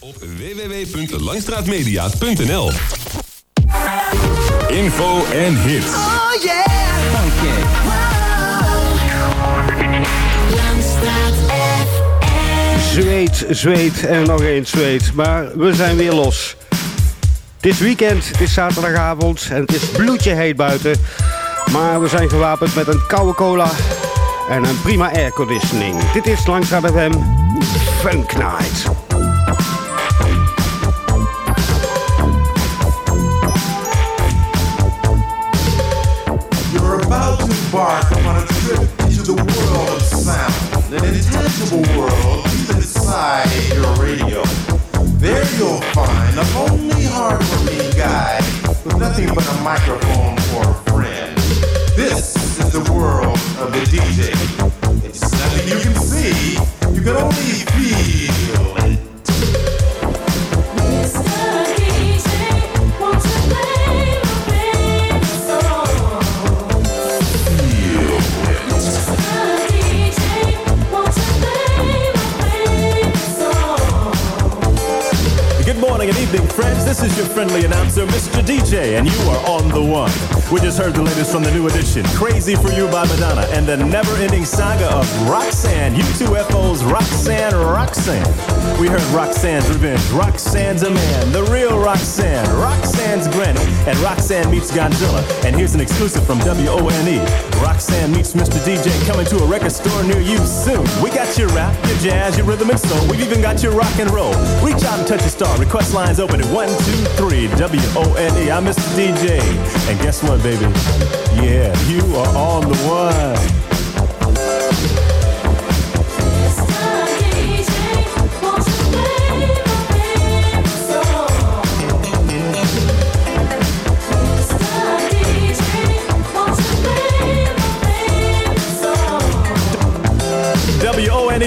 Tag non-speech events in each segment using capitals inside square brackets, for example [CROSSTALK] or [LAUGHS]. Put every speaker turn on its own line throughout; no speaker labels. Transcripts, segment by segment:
op www.langstraatmedia.nl. Info en hits.
Oh yeah. Funky.
Zweet, zweet en nog eens zweet. Maar we zijn weer los. Het is weekend, het is zaterdagavond en het is bloedje heet buiten. Maar we zijn gewapend met een koude cola en een prima airconditioning. Dit is Langstraat FM Funk Night.
The world of sound, an intangible world inside your radio. There you'll find a lonely, hard-working guy with nothing but a microphone for a friend. This is the world of the DJ. It's nothing you can see, you can only feel
friends. This is your friendly announcer, Mr. DJ, and you are on the one. We just heard the latest from the new edition, Crazy for You by Madonna, and the never ending saga of Roxanne, UTFO's Roxanne Roxanne. We heard Roxanne's Revenge, Roxanne's a Man, the real Roxanne, Roxanne, Roxanne's Granny, and Roxanne meets Godzilla. And here's an exclusive from WONE. Roxanne meets Mr. DJ coming to a record store near you soon. We got your rap, your jazz, your rhythm and soul. We've even got your rock and roll. Reach out and touch a star. Request lines open at 123 W-O-N-E. I'm Mr. DJ. And guess what, baby? Yeah, you are on the one.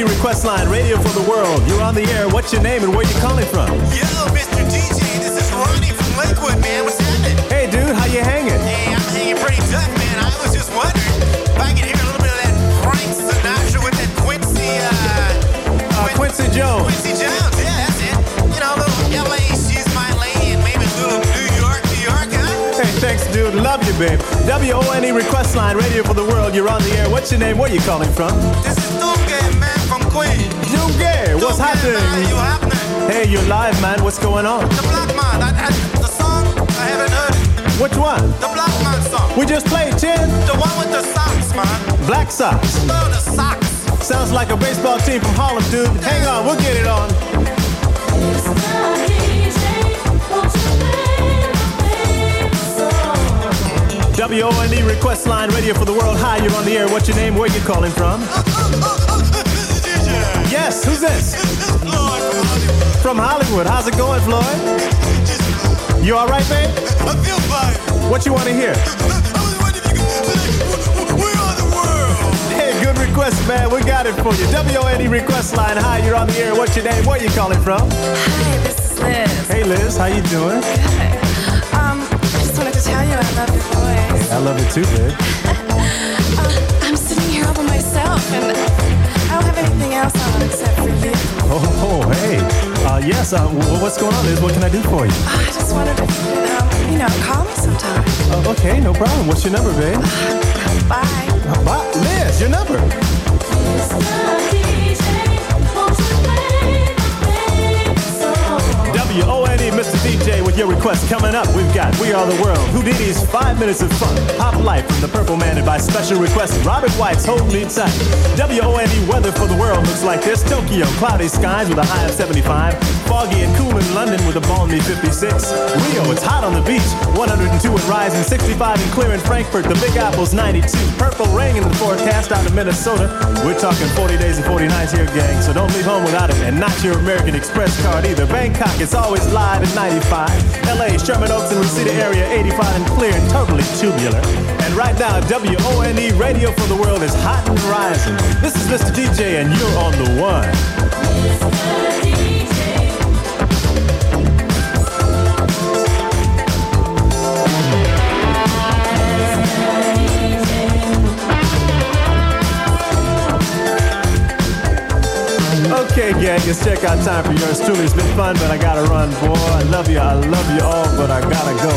WONE request line, radio for the world. You're on the air. What's your name and where you calling from?
Yo, Mr. DJ, this is Ronnie from Lakewood, man. What's happening?
Hey, dude, how you hanging?
Hey, I'm hanging pretty tough, man. I was just wondering if I could hear a little bit of that Frank Sinatra with that Quincy, uh...
Uh, Quincy Jones.
Quincy Jones, yeah, that's it. You know, little L.A., she's my lady, and maybe a little New York, New York, huh?
Hey, thanks, dude. Love you, babe. WONE request line, radio for the world. You're on the air. What's your name? Where you calling from?
This is from Queens.
Duque, what's happening?
you happening?
Hey, you're live, man. What's going on?
The Black Man, I, I, the song, I haven't heard it.
Which one?
The Black Man song.
We just played 10
The one with the socks, man.
Black Sox.
Oh, the socks.
Sounds like a baseball team from Harlem, dude. Hang on, we'll get it on. WONE request line, radio for the world. Hi, you're on the air. What's your name? Where you calling from? Yes, who's this? From Hollywood. How's it going, Floyd? You all right, babe?
I feel fine.
What you want to hear?
I was wondering if you could. We're the world.
Hey, good request, man. We got it for you. WONE request line. Hi, you're on the air. What's your name? Where you calling from?
Hi, this is Liz.
Hey, Liz. How you doing?
Good. Um, I just wanted to tell you I love your voice.
I love it too, babe. [LAUGHS]
Uh, I'm sitting here all by myself, and I don't have anything else on except for you.
Oh, oh hey. Uh, yes, uh, what's going on, Liz? What can I do for you?
I just wanted to, um, you know, call me sometime.
Uh, okay, no problem. What's your number, babe? [LAUGHS]
Bye.
Uh, bye. Liz, your number. Mr. DJ, with your request coming up. We've got We Are the World, Whodini's Five Minutes of Fun, Pop Life from the Purple Man, and by special request, Robert White's Hold Me Tight. WONE weather for the world looks like this Tokyo, cloudy skies with a high of 75, foggy and cool in London with a balmy 56. Rio, it's hot on the beach, 102 at Rising, 65 and clear in Frankfurt, the Big Apple's 92. Purple rain in the forecast out of Minnesota. We're talking 40 days and 40 nights here, gang, so don't leave home without it, and not your American Express card either. Bangkok, it's always live at 95. LA, Sherman Oaks and Reseda area, 85 and clear and totally tubular. And right now, WONE Radio for the World is hot and rising. This is Mr. DJ, and you're on the one. Okay, gang, Vegas. Check out time for yours truly. It's been fun, but I gotta run, boy. I love you, I love you all, but I gotta go.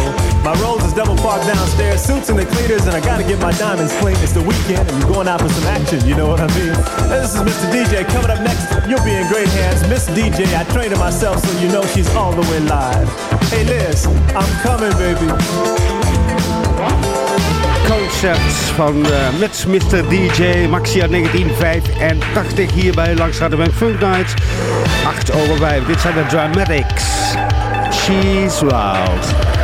My rolls is double parked downstairs, suits and the cleaners, and I gotta get my diamonds clean. It's the weekend, and we're going out for some action. You know what I mean? This is Mr. DJ. Coming up next, you'll be in great hands. Miss DJ, I trained her myself, so you know she's all the way live. Hey Liz, I'm coming, baby.
Van uh, met Mr. DJ Maxi uit 1985 hierbij langs hadden we Funk Night 8 over 5. Dit zijn de Dramatics. She's Wild.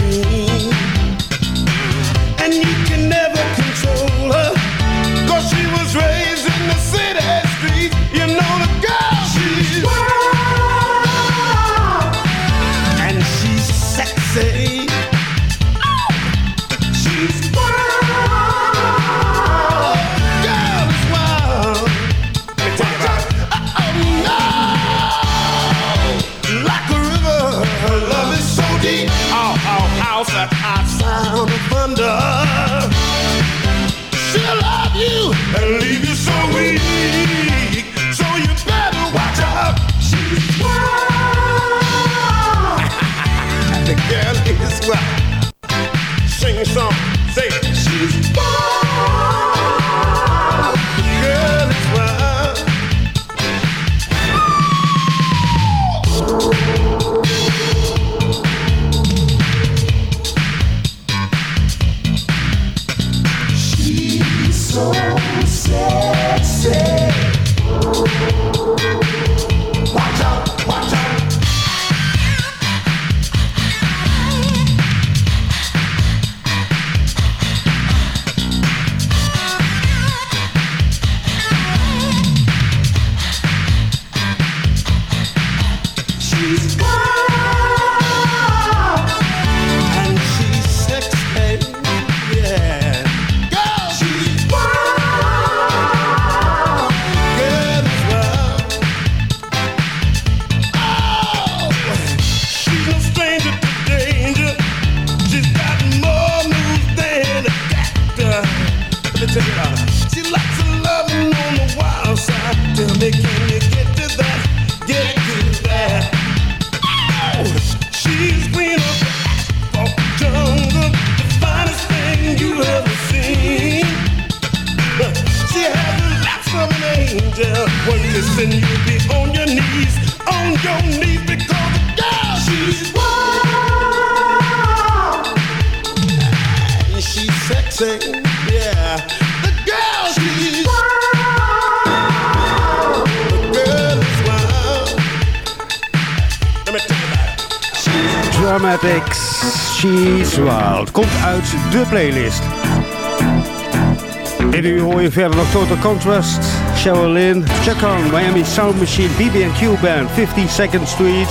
Total Contrast,
Cheryl Lynn, Chuck On, Miami Sound Machine, BB&Q Band, 52nd Street,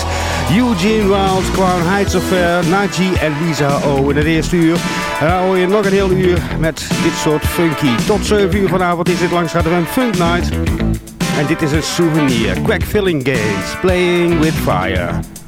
Eugene Wild, Crown Heights Affair, Naji en Lisa O in het eerste uur. Hoor je nog een heel uur met dit soort funky. Tot 7 uur vanavond is dit langs een Funk Night. En dit is een souvenir. Quack Filling Games, Playing With Fire.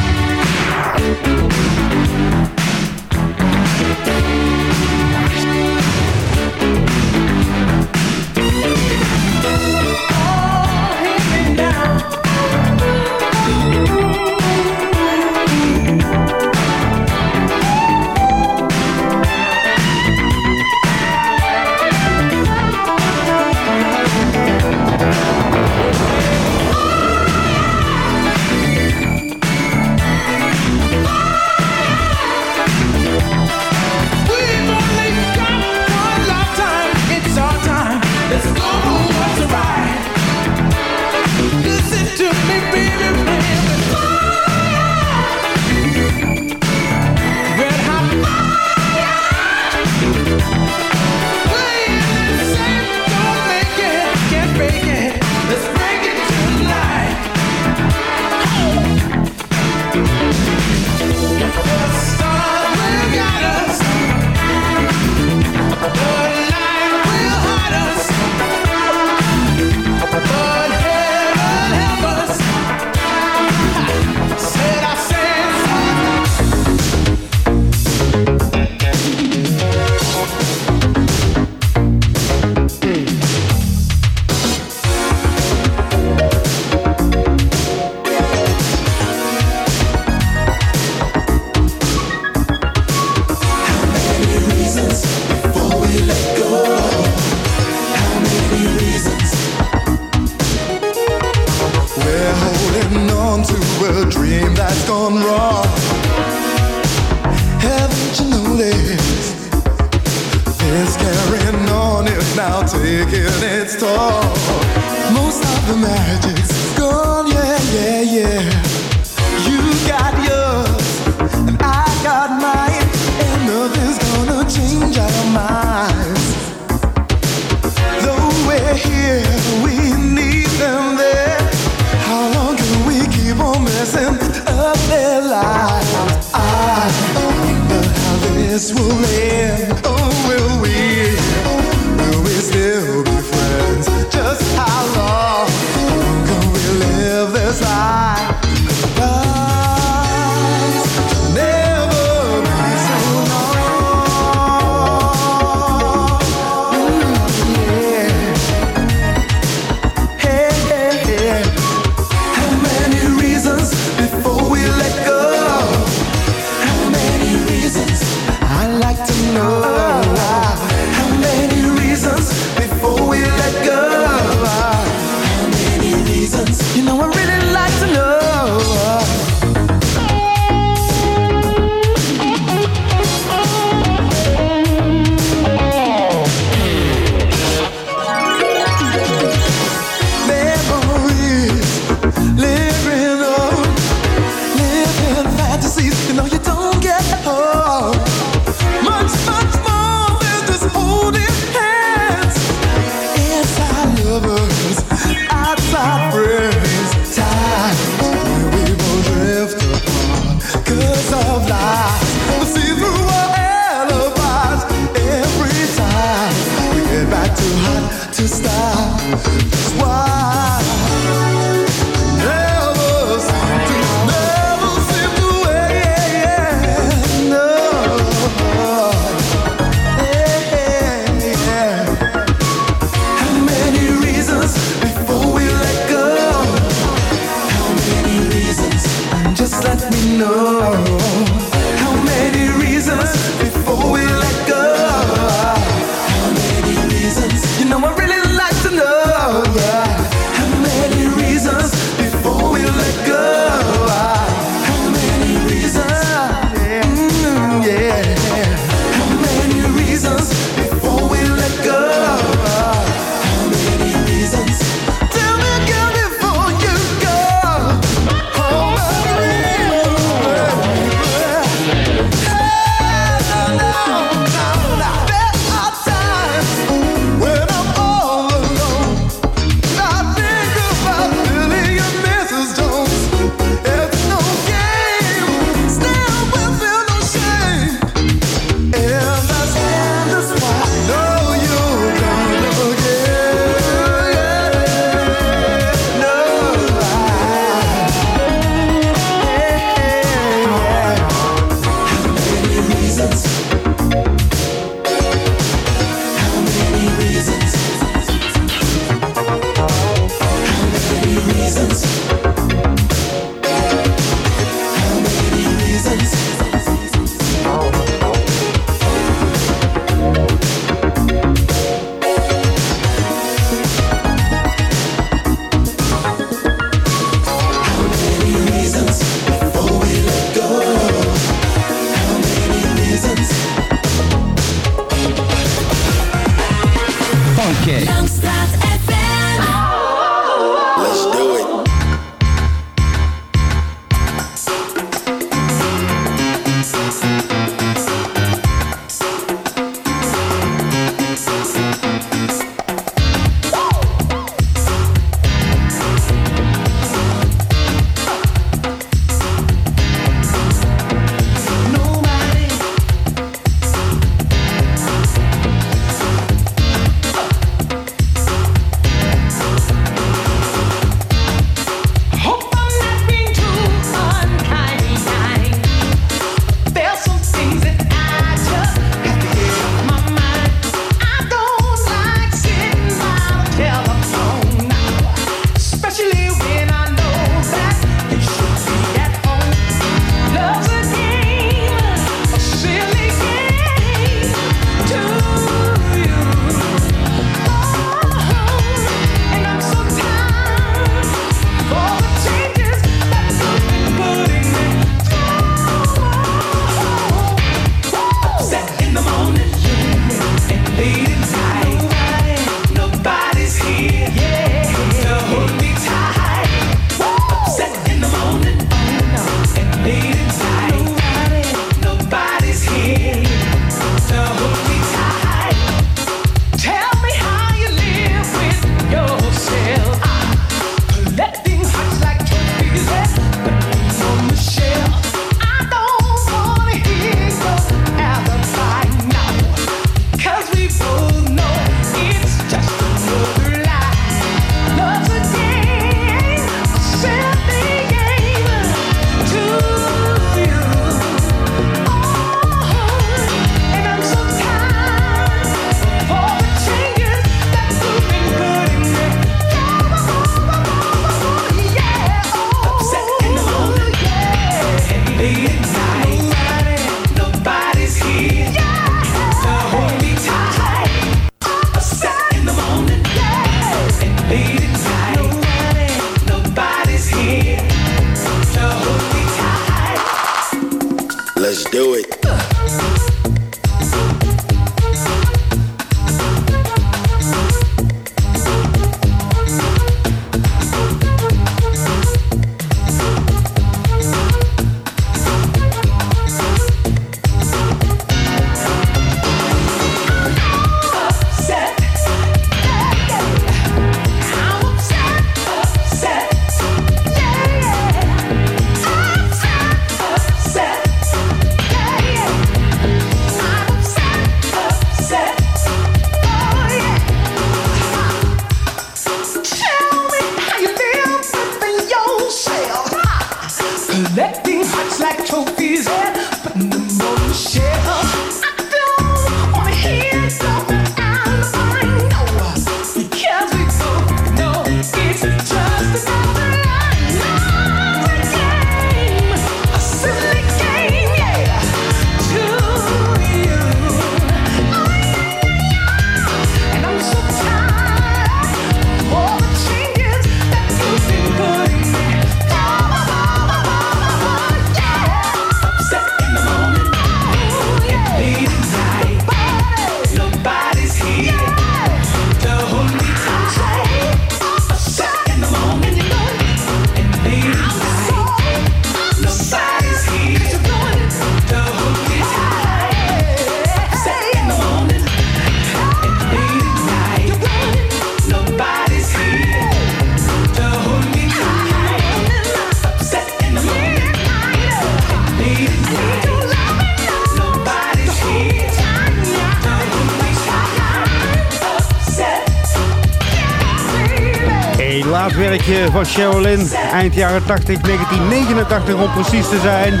van Sherilyn, Eind jaren 80, 1989 om precies te zijn.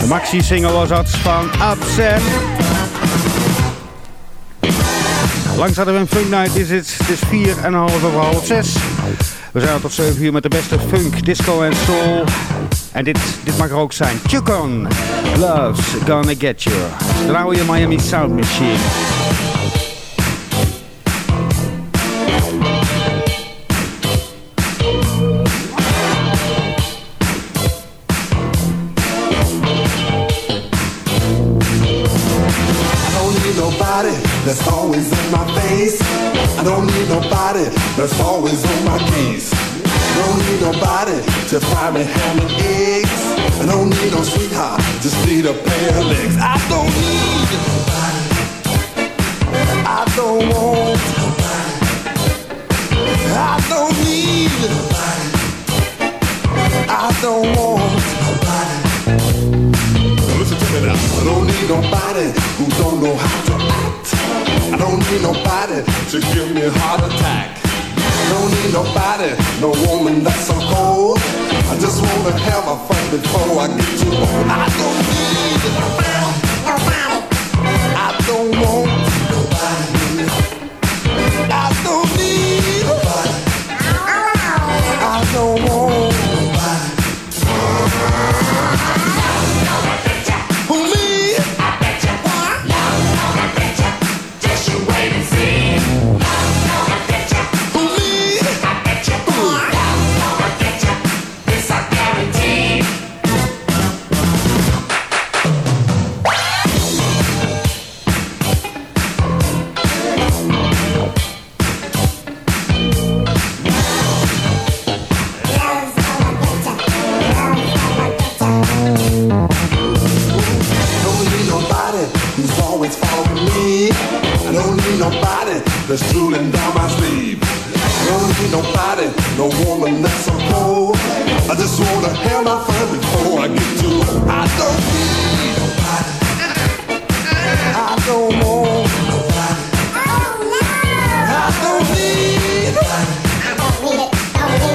De maxi-single was dat van Upset. Langs hadden we een Funk Night, is het. Het is vier en half over half 6. We zijn tot 7 uur met de beste funk, disco en soul. En dit, dit mag er ook zijn. Chukon, Love's Gonna Get You. De oude Miami Sound Machine.
me. I don't need nobody that's drooling down my sleeve. I don't need nobody, no woman that's so cold. I just wanna have my fun before I get too old. I don't need nobody. I don't want nobody. Oh, I don't need nobody.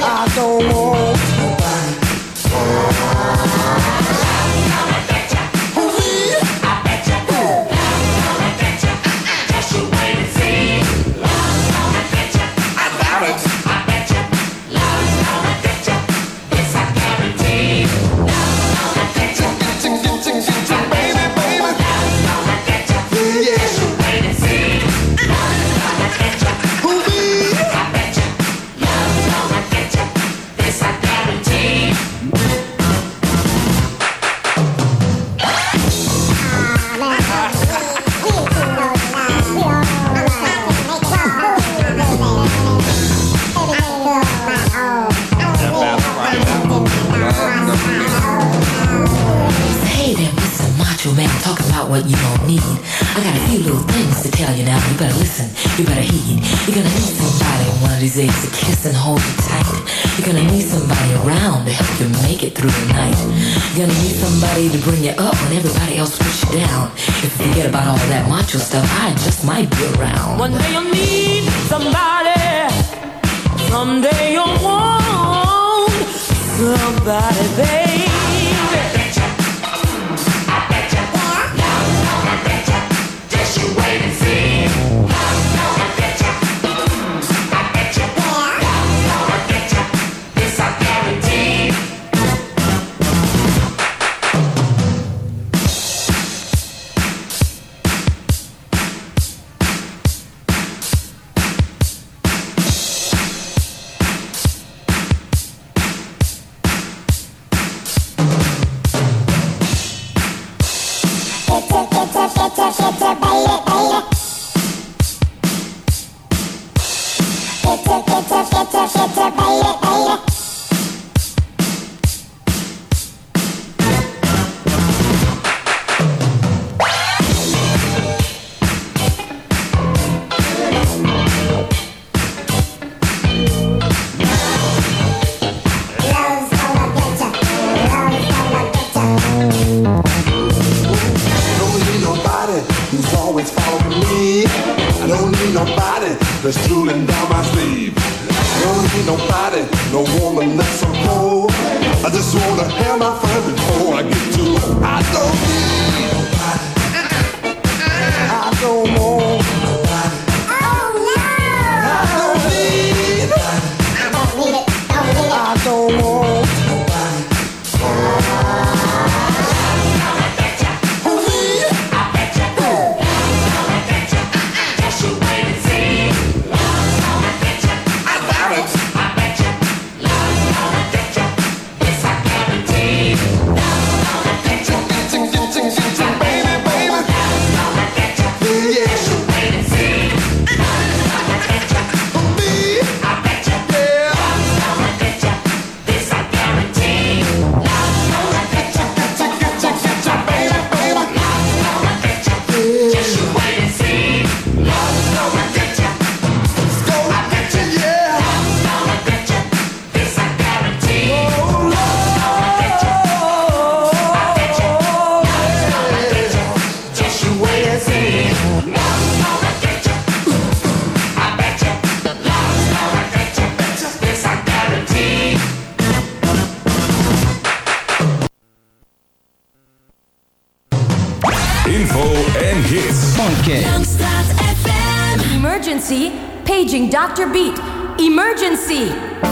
I don't want
stuff. I just might be around.
One day
I'll. Dr. Beat. Emergency!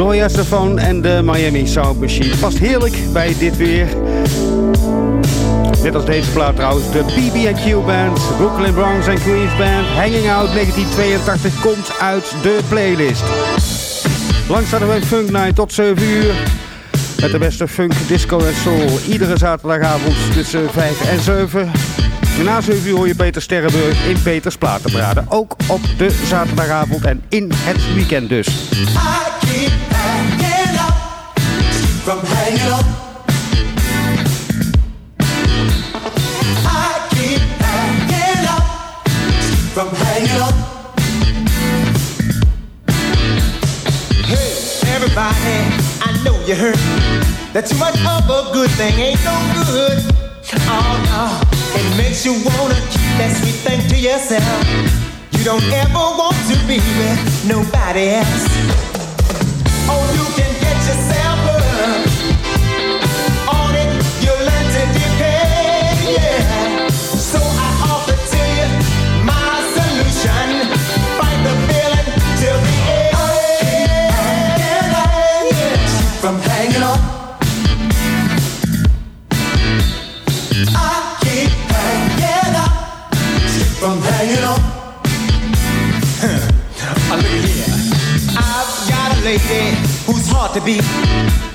Gloria Stefan en de Miami Sound Machine. Past heerlijk bij dit weer. Net als deze plaat trouwens, de BB&Q Band, Brooklyn Bronx en Queens Band, Hanging Out 1982 komt uit de playlist. Langs we Funk Night tot 7 uur. Met de beste funk, disco en soul. Iedere zaterdagavond tussen 5 en 7. En na 7 uur hoor je Peter Sterrenburg in Peters Platenbraden. Ook op de zaterdagavond en in het weekend dus.
That too much of a good thing ain't no good. Oh no, it makes you wanna keep that sweet thing to yourself. You don't ever want to be with nobody else.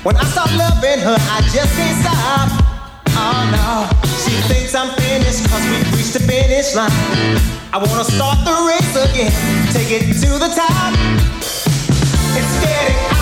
When I start loving her, I just can't stop. Oh no, she thinks I'm finished cause we've reached the finish line. I wanna start the race again, take it to the top. It's getting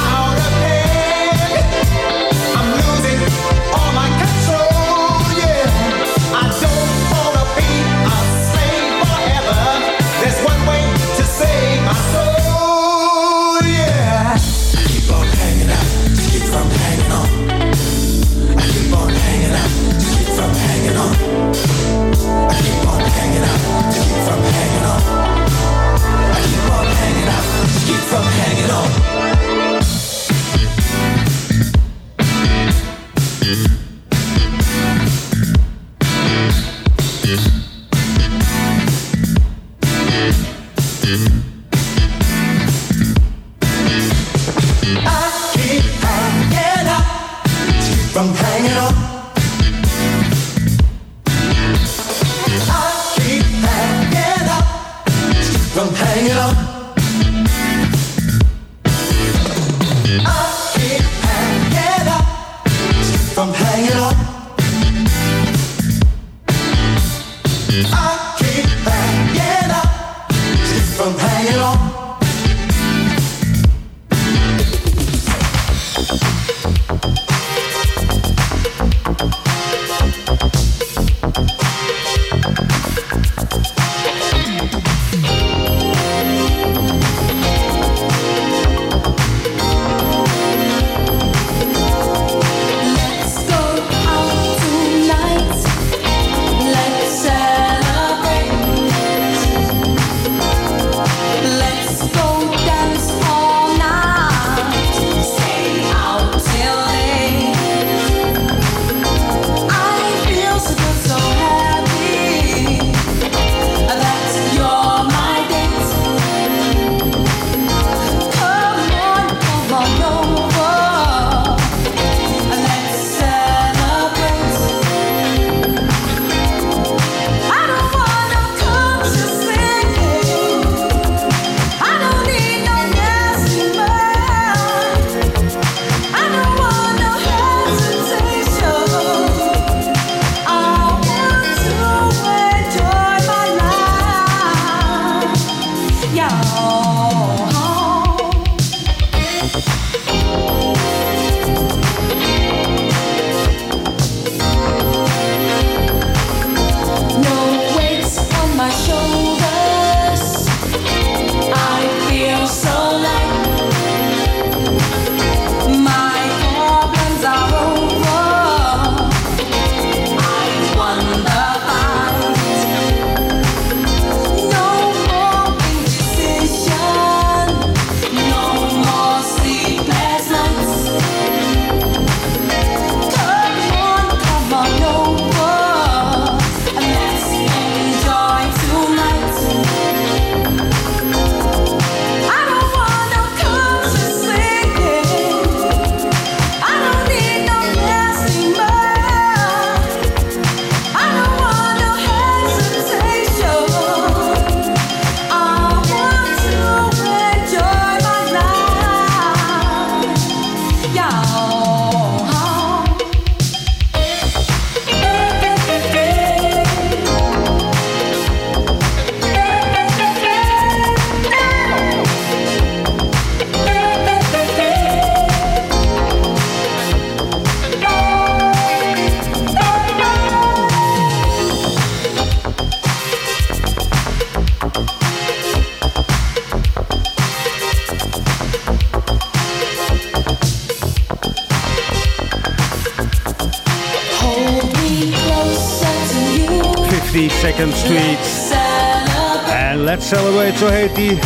Celebrate,
zo heet die.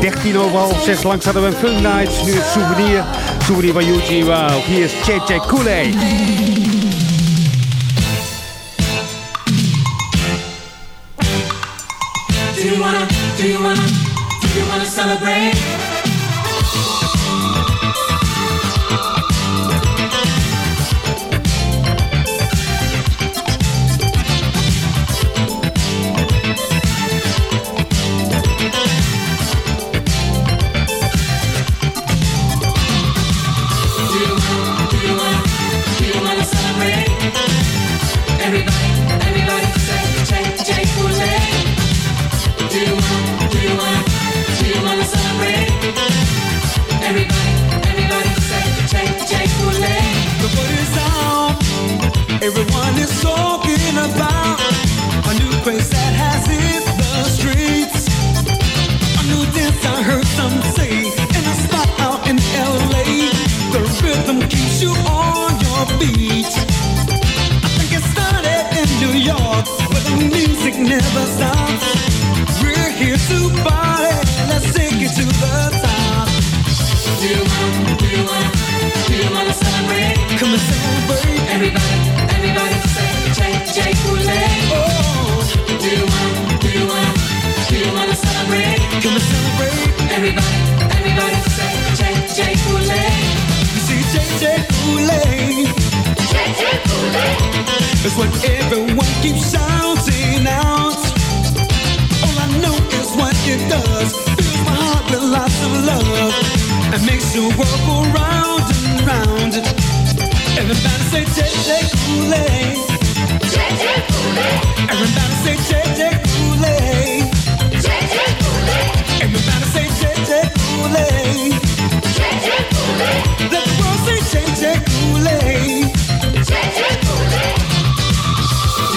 13 over half 6 langs hadden we een Fun Nights. Nu het souvenir. Souvenir van Yuji. Wow. Hier is JJ Kool-Aid.
Do you wanna, do you wanna, do you wanna celebrate?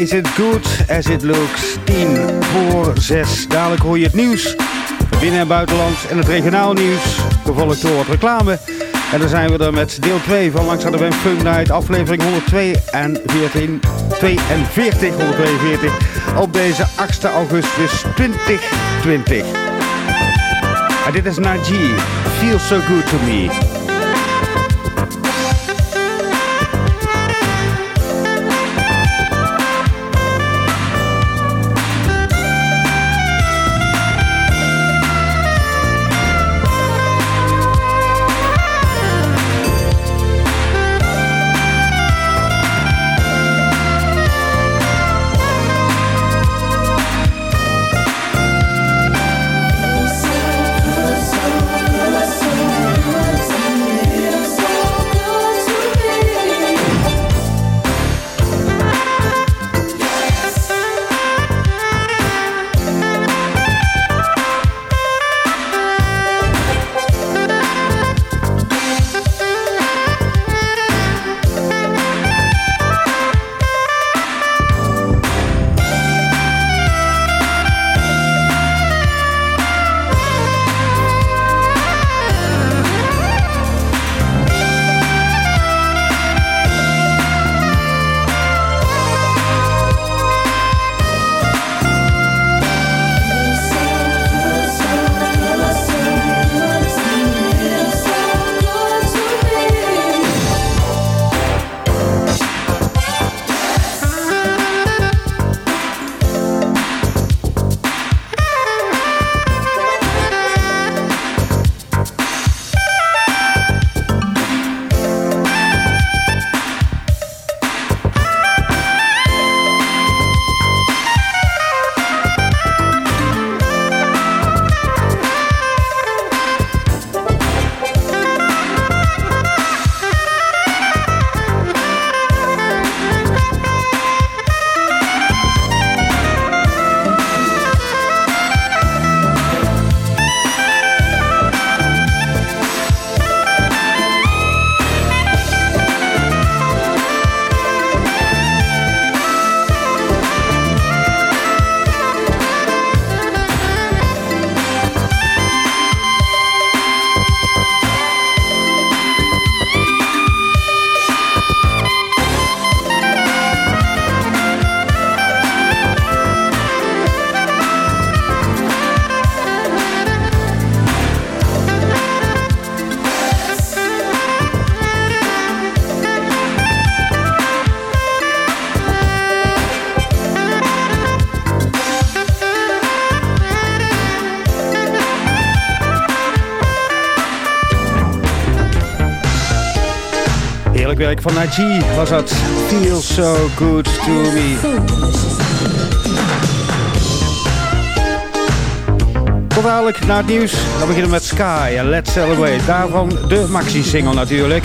Is it
good as it looks? 10 voor 6. Dadelijk hoor je het nieuws. Binnen- en buitenland en het regionaal nieuws. Gevolgd door wat reclame. En dan zijn we er met deel 2 van Langs de Band Funk Night. Aflevering 142, 42, 142. Op deze 8 augustus 2020. En dit is Najee. Feels so good to me. Werk van Najee was dat Feel So Good To Me. Tot dadelijk naar het nieuws. Dan beginnen we met Sky en Let's Celebrate. Daarvan de maxi-single natuurlijk.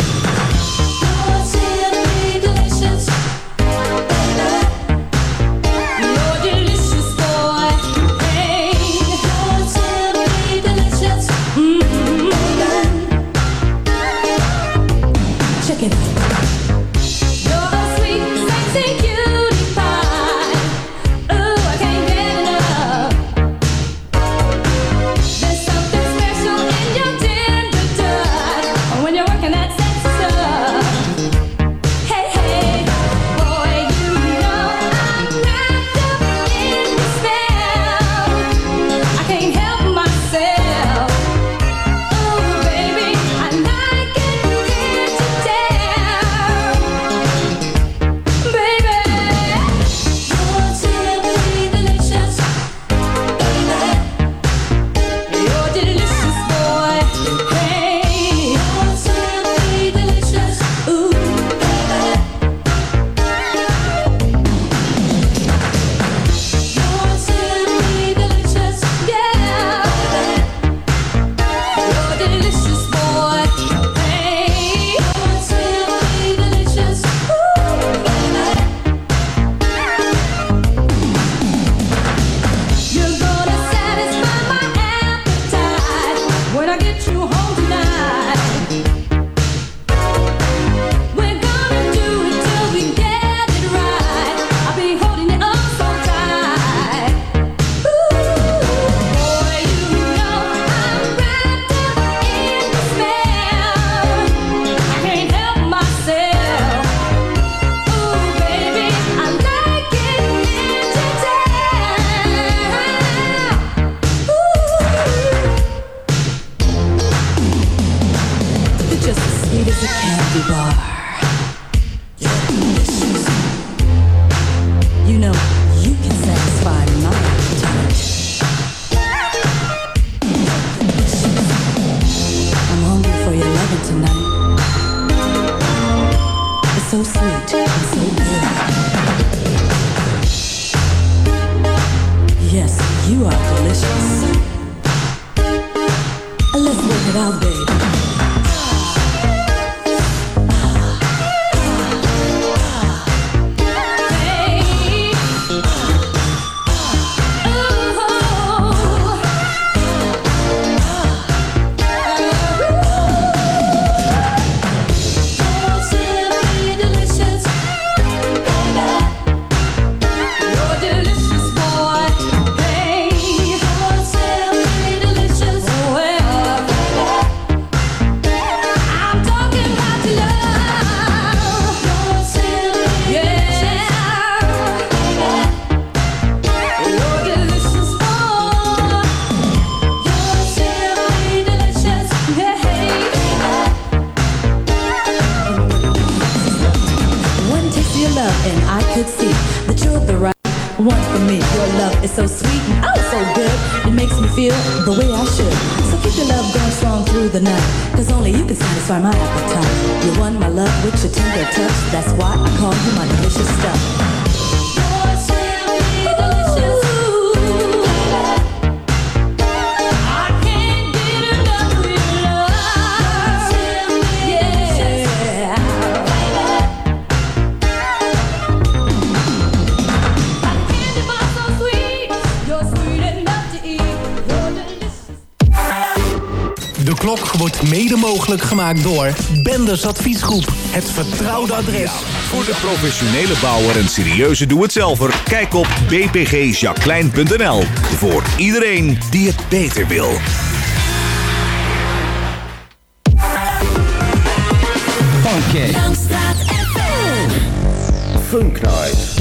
gemaakt door Benders Adviesgroep. Het vertrouwde adres.
Voor de professionele bouwer en serieuze doe-het-zelver... kijk op bpgjaclein.nl. Voor iedereen die het beter wil.
Funky.
Funknight.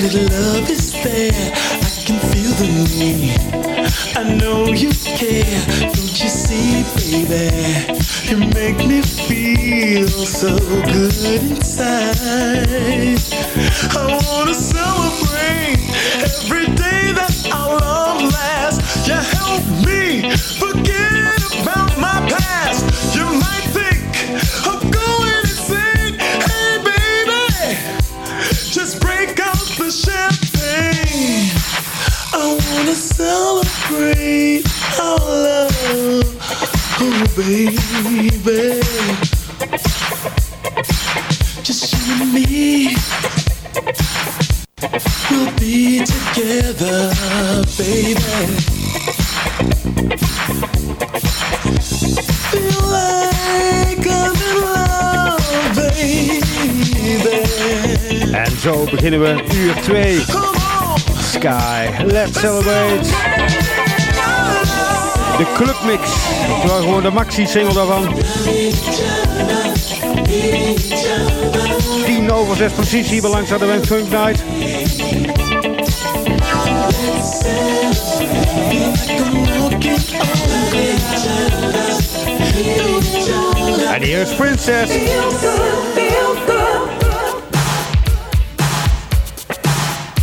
that love is there. I can feel the need. I know you care. Don't you see, baby? You make me feel so good inside. I wanna celebrate. baby. Just you and me. We'll be together, baby. Feel like I'm in love, baby.
And so, beginnen we uur 2. Skyy, let's celebrate. De Clubmix. Dat gewoon de maxi-single daarvan. Tien over zes precies hier langs hadden we Funk Night. En hier is Princess.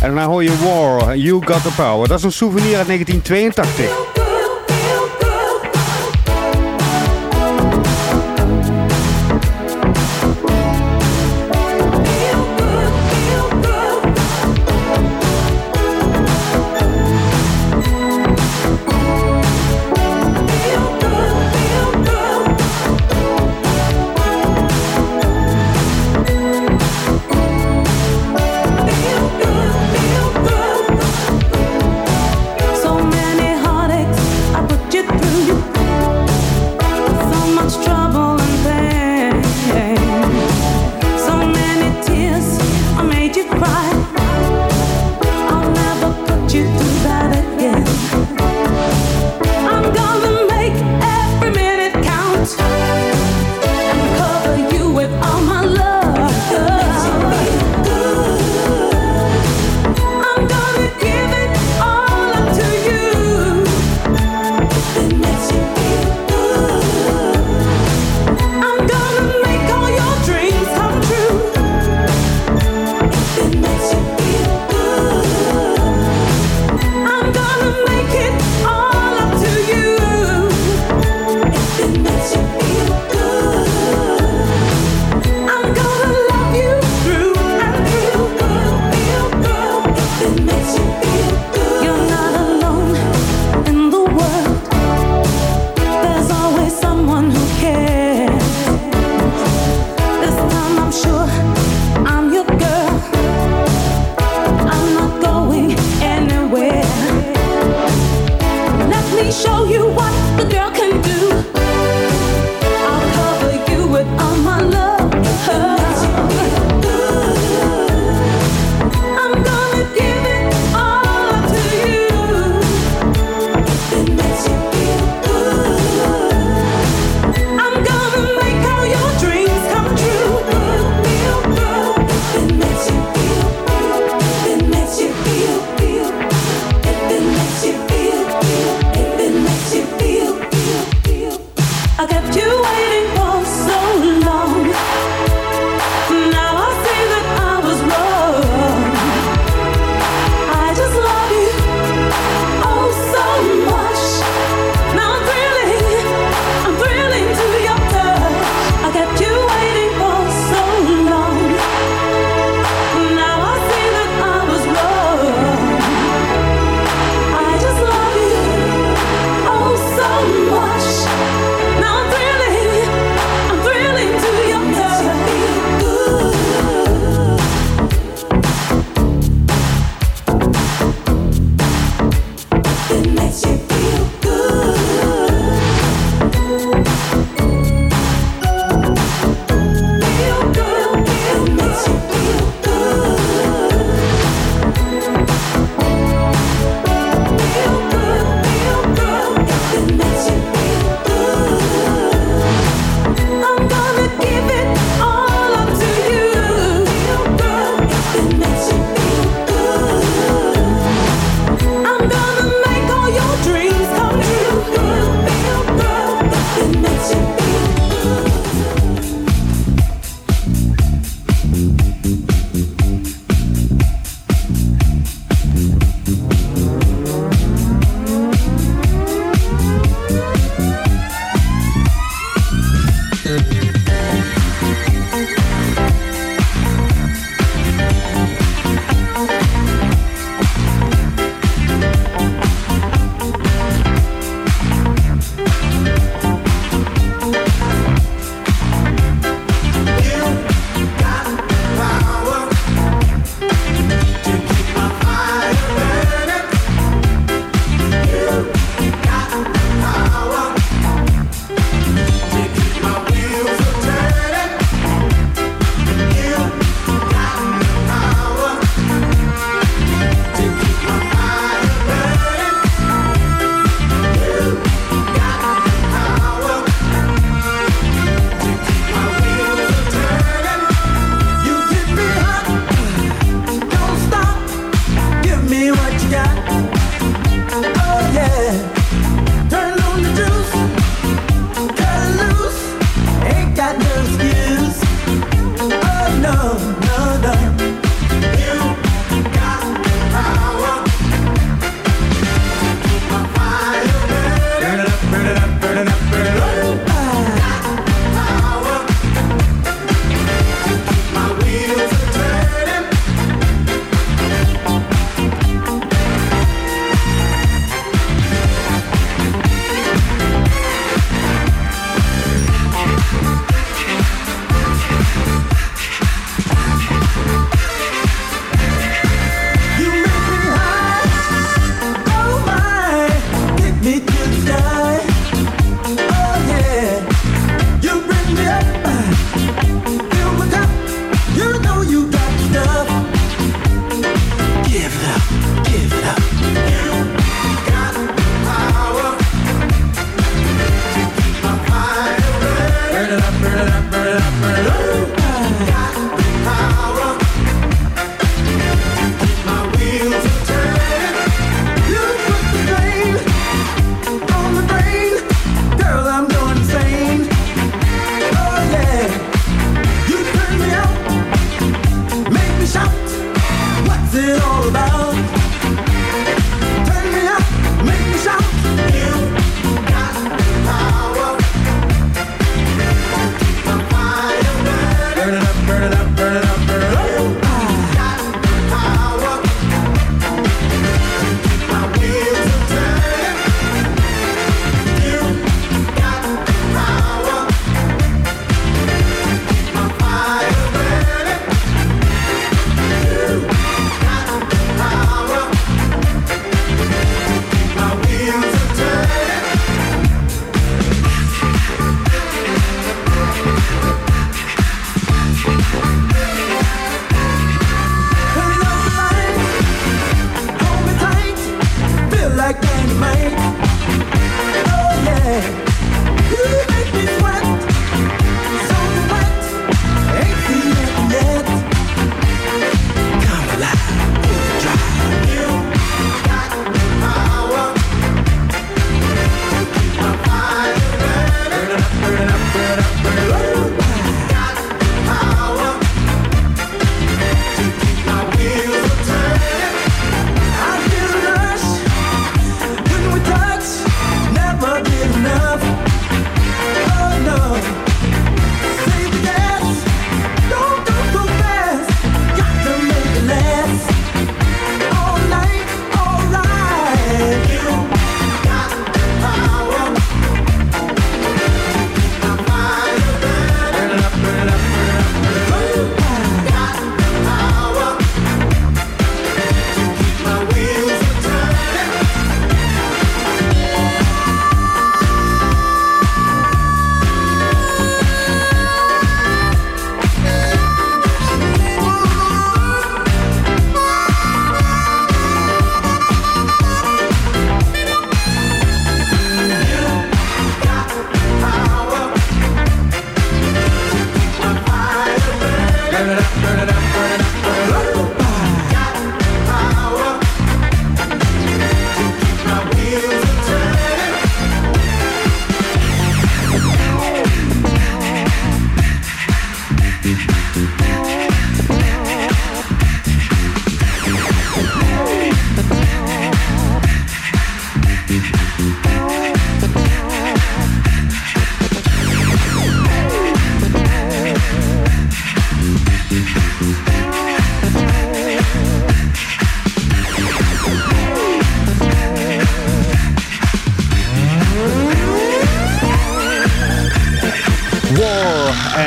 En daarna hoor je War, You Got The Power. Dat is een souvenir uit 1982.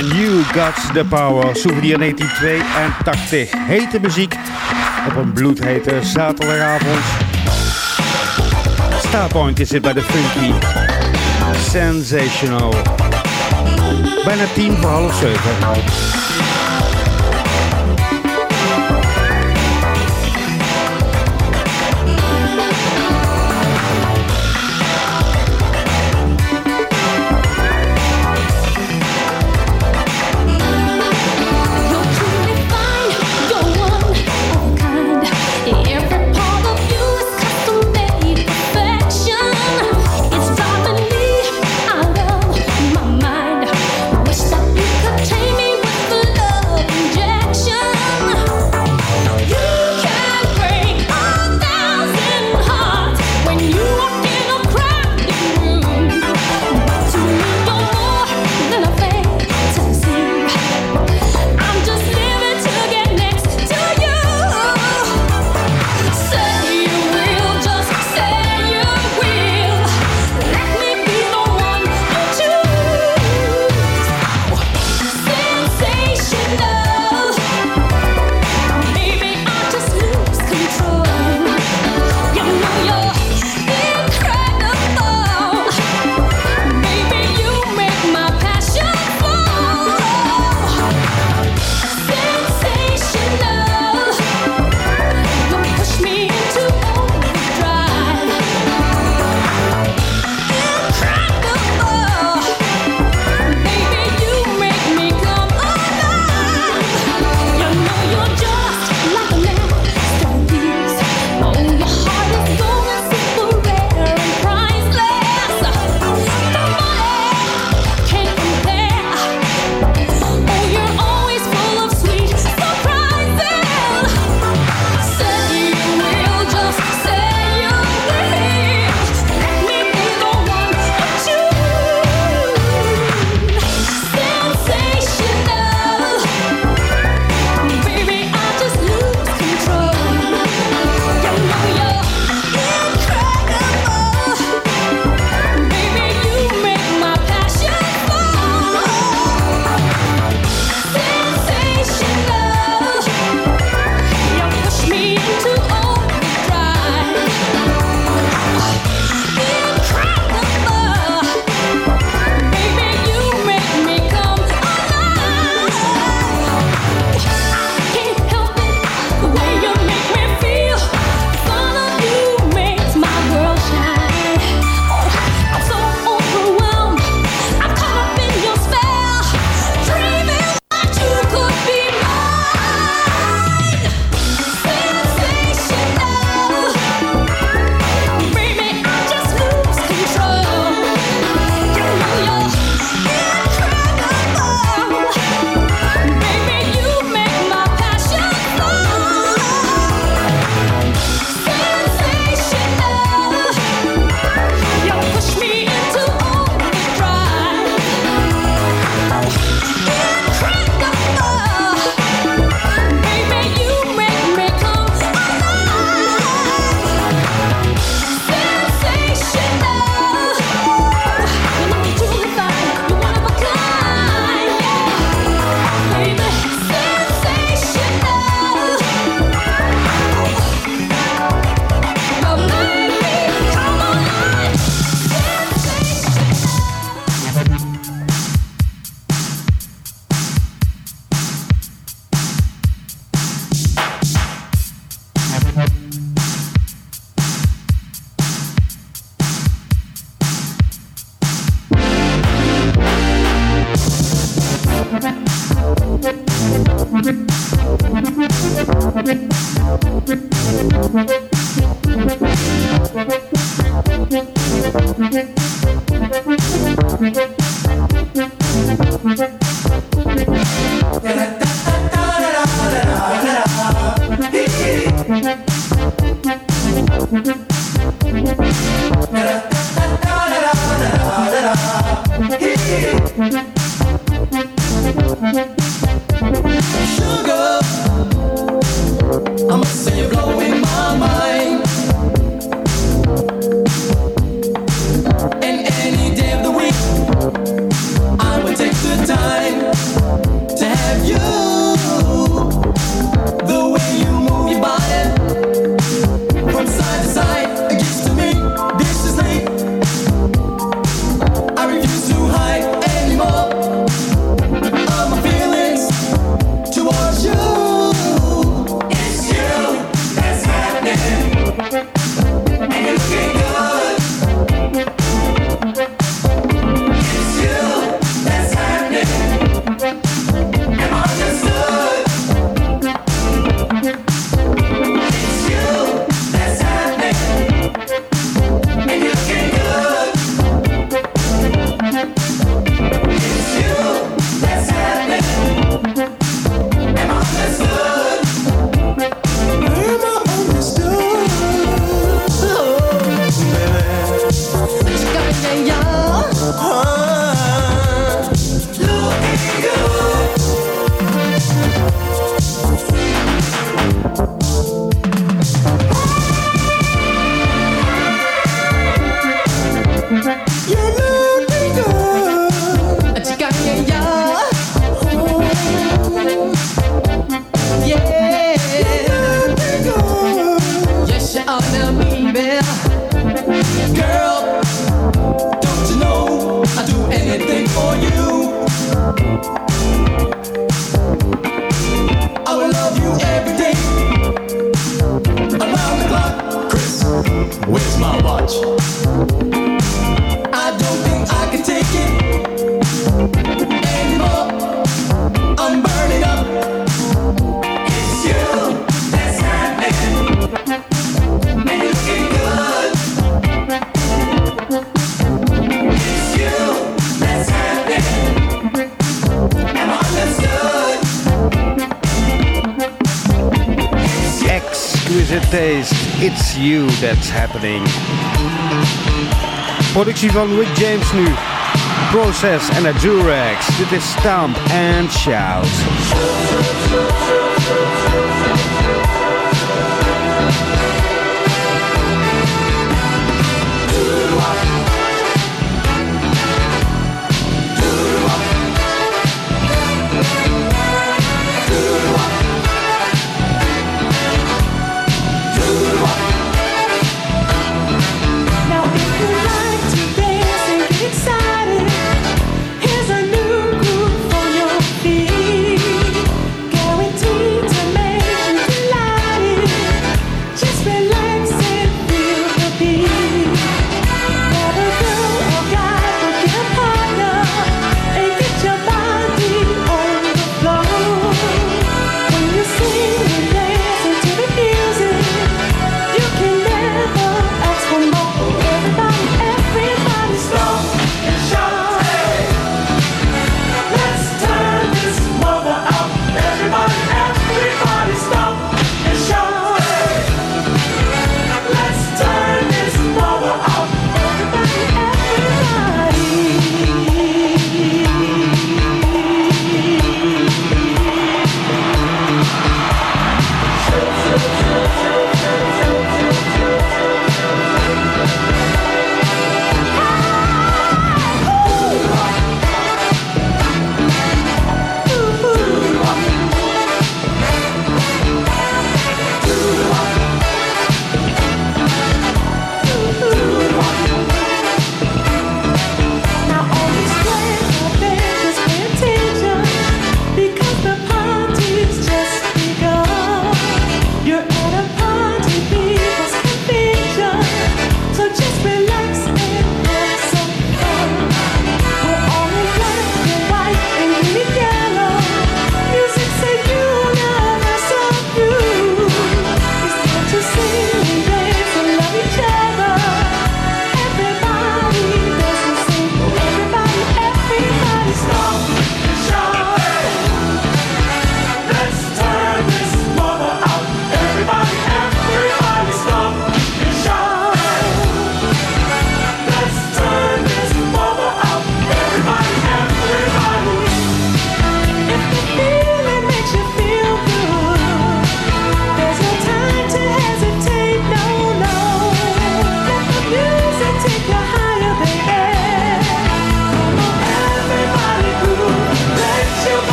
en You
Got The Power.
Souvenir 1982. Hete muziek op een bloedhete zaterdagavond. Starpoint is het bij de Funky. Sensational. Bijna tien voor half zeven.
It
Taste, It's You That's Happening. Productie van Rick James nu. Process en a Doo-Rags. Dit is Stamp and Shout.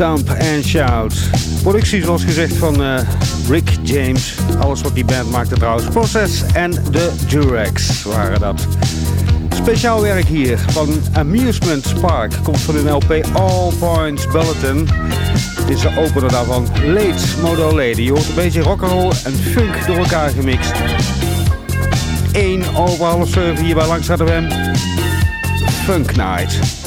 Stamp and Shout. Productie zoals gezegd van eh, Rick James. Alles wat die band maakte trouwens. Process en de Durex waren dat. Speciaal werk hier van Amusement Park. Komt van hun LP All Points Bulletin. Dit is de opener daarvan. Late Modo Lady. Je hoort een beetje rock'n'roll en funk door elkaar gemixt. 1 over half 7 hier bij Langs FM. Funk Night.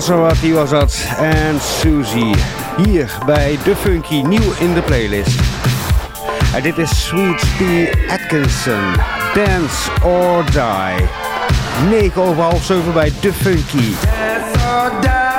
Maserati was dat. En Suzy. Hier bij The Funky, nieuw in de playlist. En dit is Sweet P. Atkinson. Dance or Die. 9 over half 7 bij The Funky.
Dance or Die.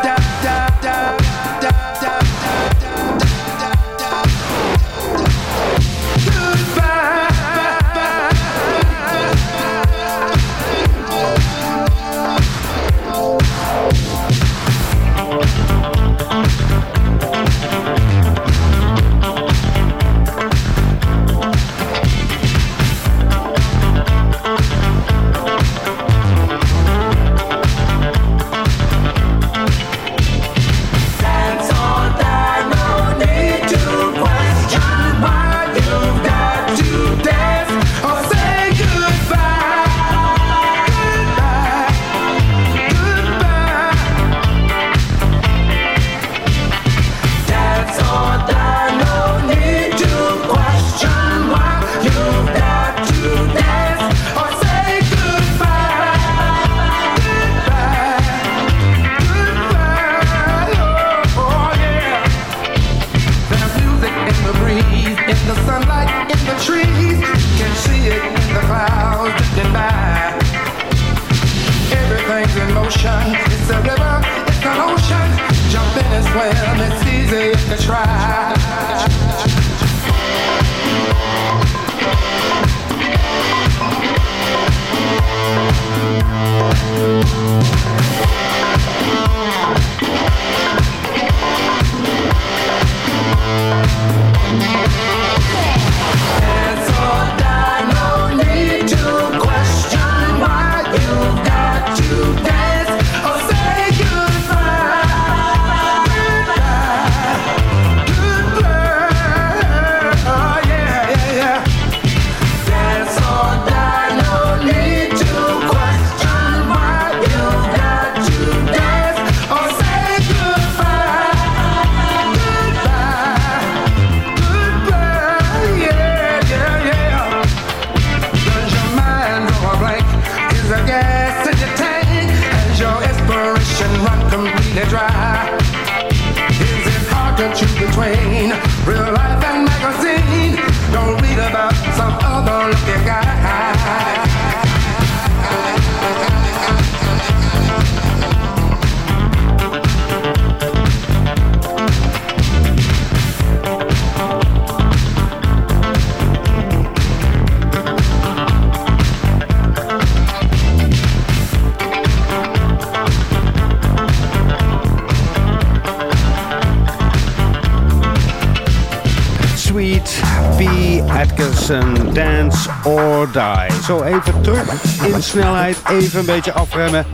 Die.
Zo even terug in snelheid, even een beetje afremmen.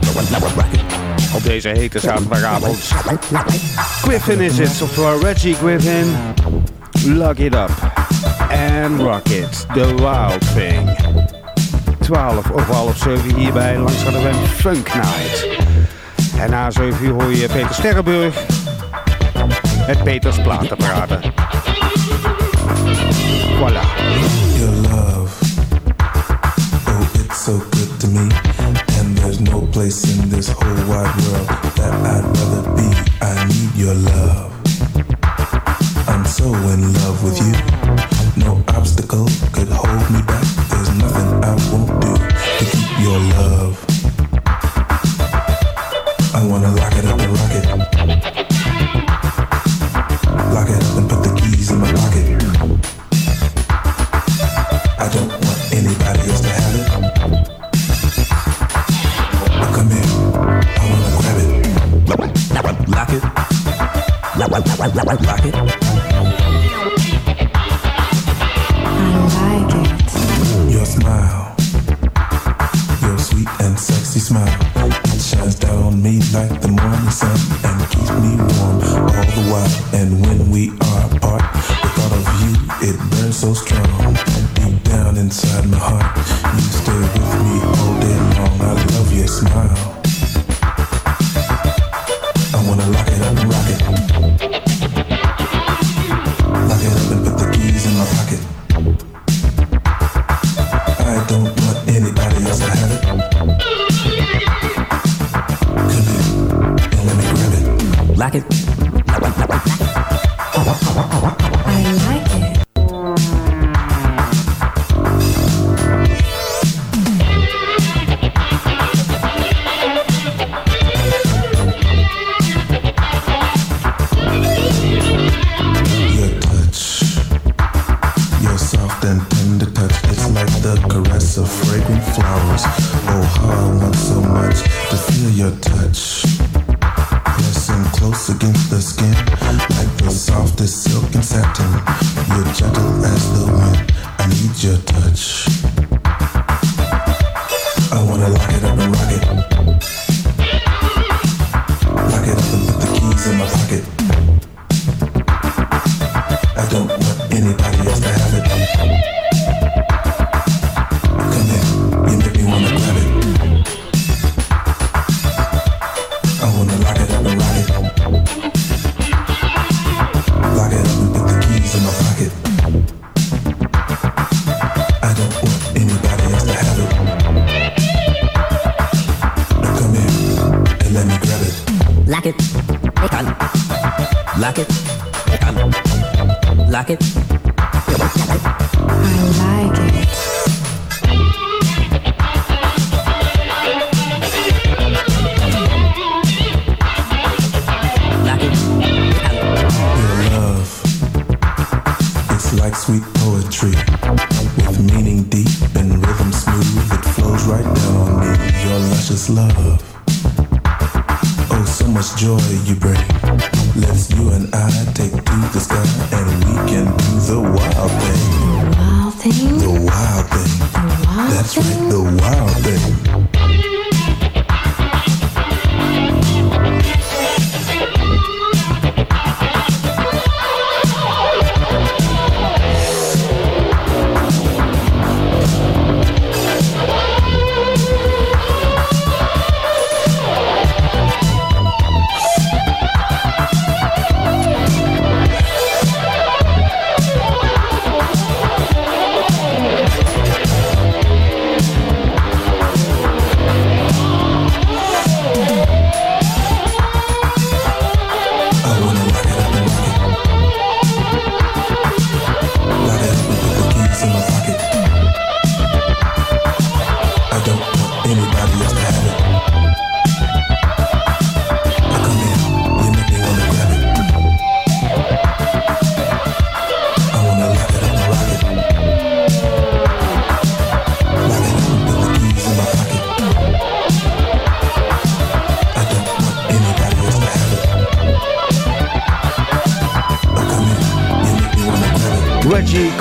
Op deze hete zaterdagavond. Griffin is het, voor Reggie Griffin. Lock it up. And rock it. The Wild Thing. 12 of half 7 hierbij langs de rand. Funk Night. En na 7 uur hoor je Peter Sterrenburg met Peters Platen praten. Voilà.
so good to me. And there's no place in this whole wide world that I'd rather be. I need your love. I'm so in love with you. No obstacle could hold me back. There's nothing I won't do to keep your love. I wanna lock it up and rock it. Lock it up and put the keys in my pocket. your touch.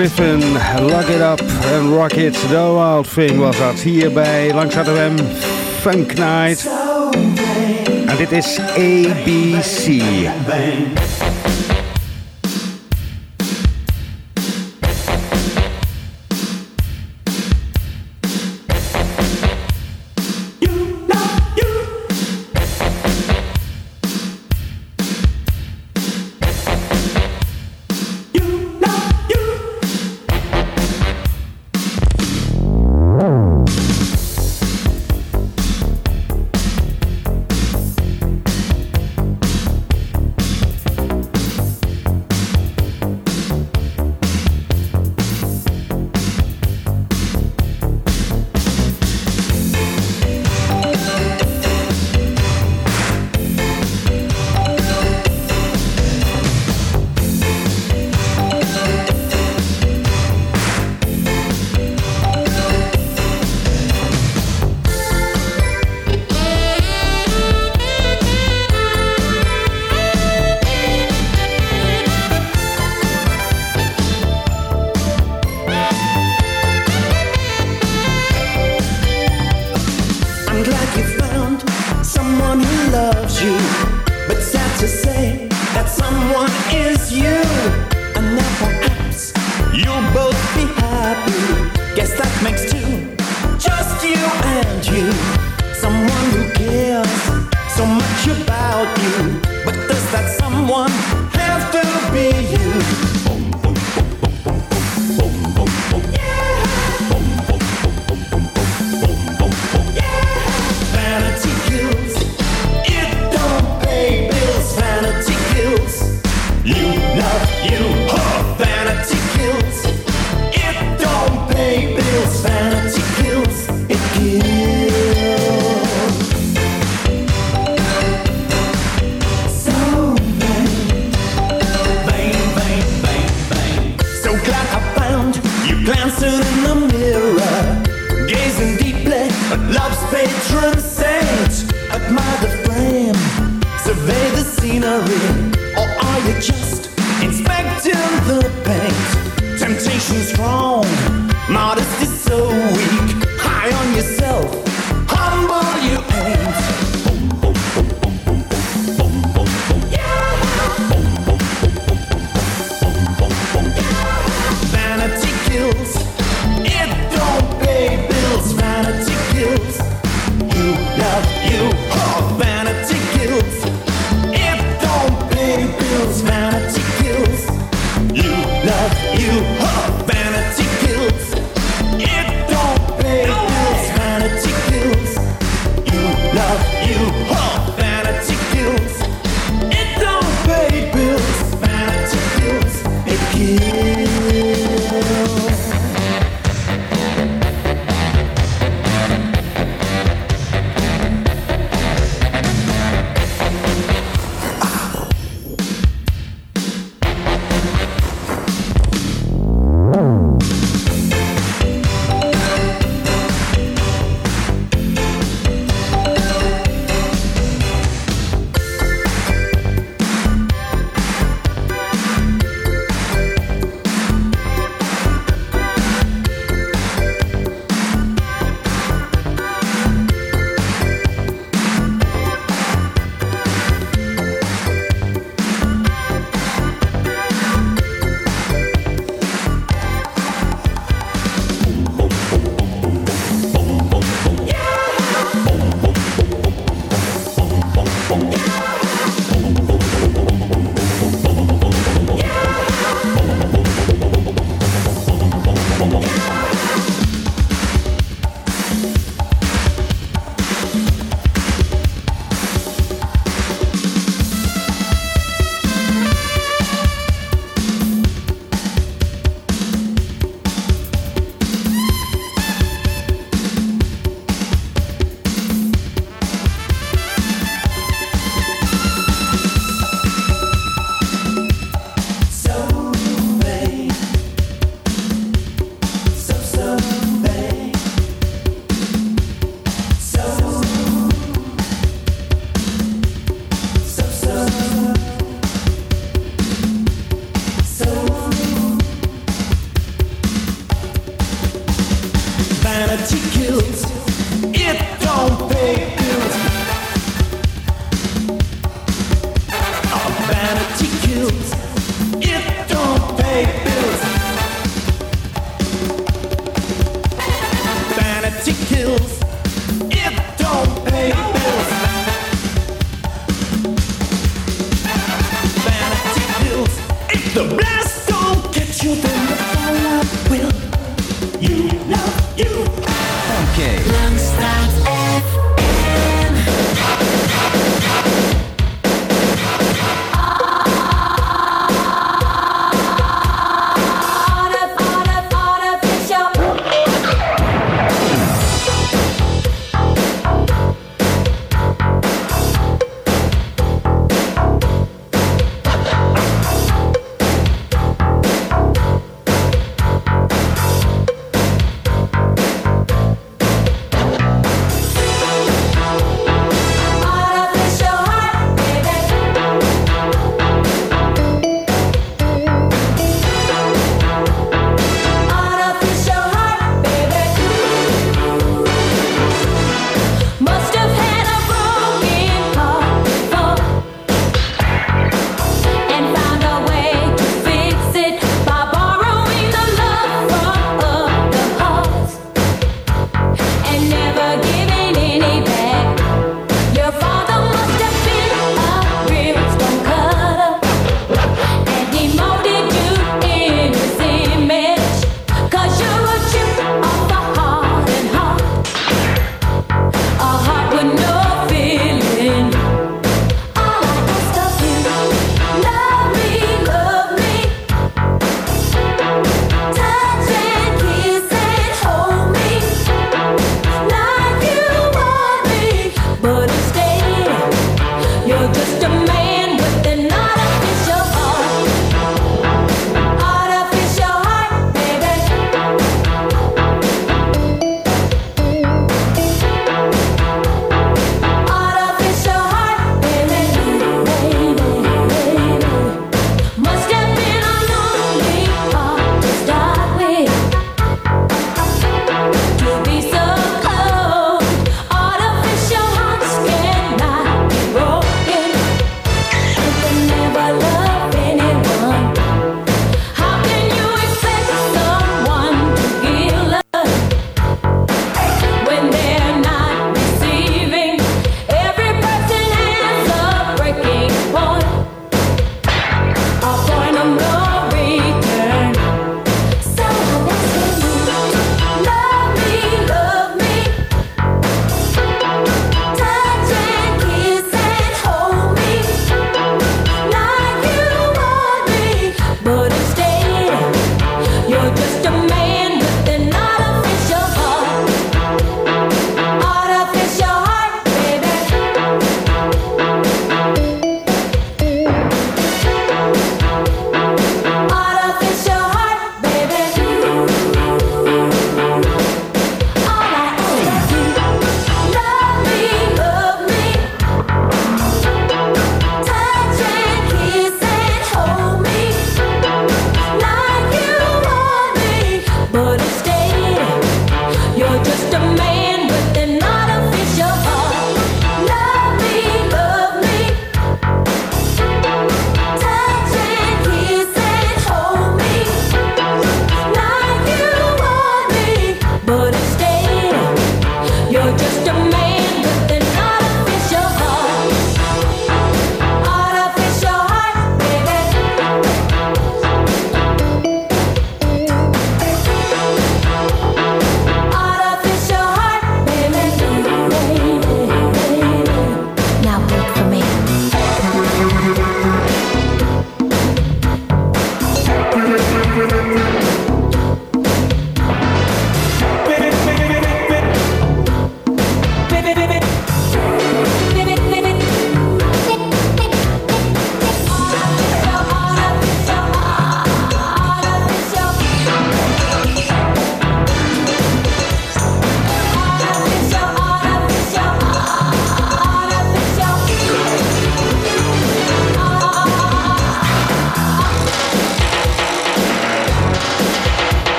Griffin, Lock It Up and Rock It. The Wild Thing was dat hier bij Langs hem Funk Night. En dit is ABC.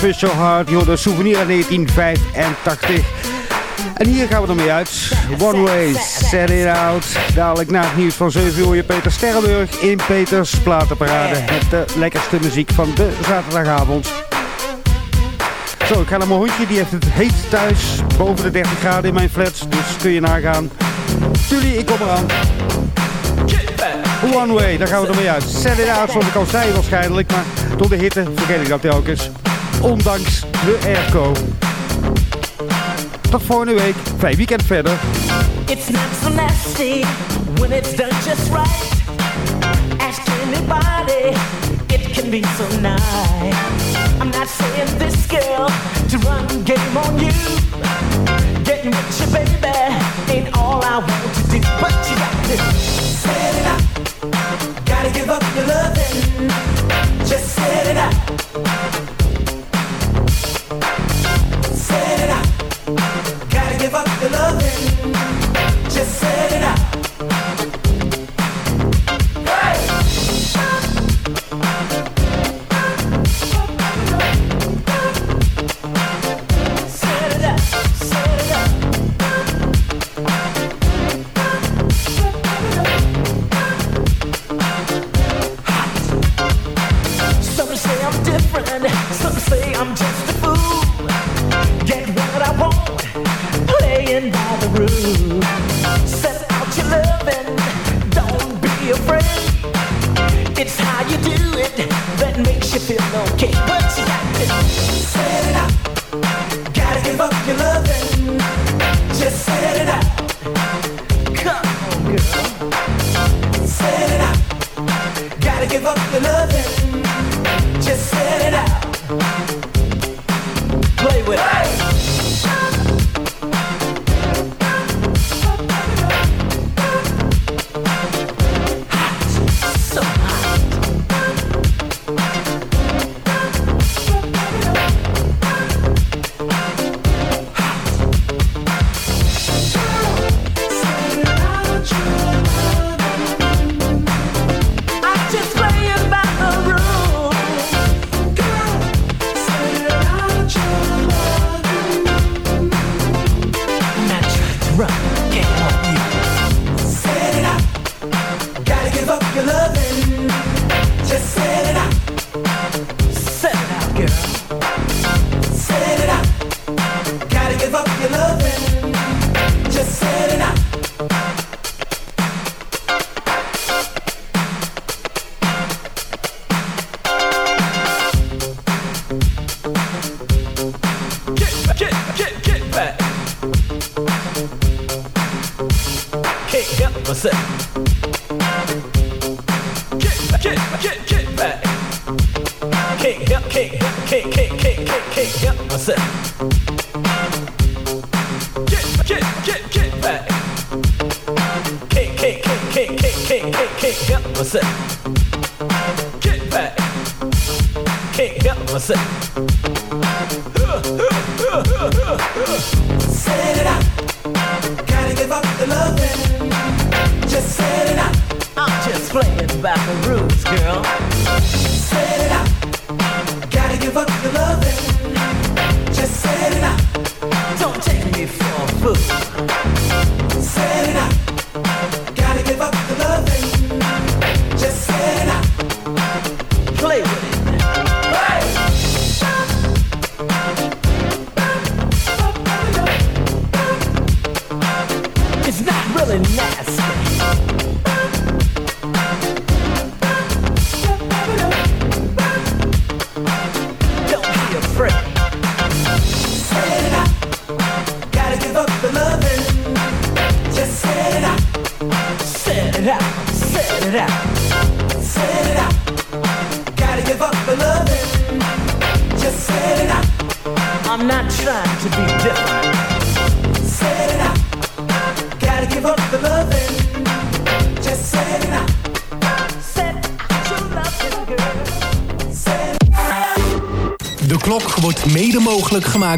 Artificial Heart,
joh, de souvenir uit 1985. En hier gaan we ermee uit. One Way, Set It Out. Dadelijk na het nieuws van 7 uur je Peter Sterrenburg in Peters Platenparade. Met de lekkerste muziek van de zaterdagavond. Zo, ik ga naar mijn hondje. Die heeft het heet thuis. Boven de 30 graden in mijn flat. Dus kun je nagaan. Tully, ik kom eraan. One Way, daar gaan we ermee uit. Set It Out, zoals ik al zei waarschijnlijk. Maar door de hitte vergeet ik dat telkens. Ondanks de airco. Tot volgende week. Fijn weekend verder.
It's not so nasty when it's done just right. Ask anybody, it can be so nice. I'm not saying this girl to run game on you. Getting with your baby ain't all I want to do, but you got to set it の
け間違ってた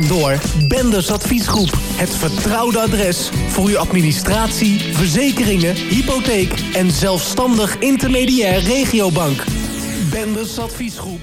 door Benders Adviesgroep. Het vertrouwde adres voor uw administratie, verzekeringen, hypotheek en zelfstandig intermediair regiobank. Benders Adviesgroep.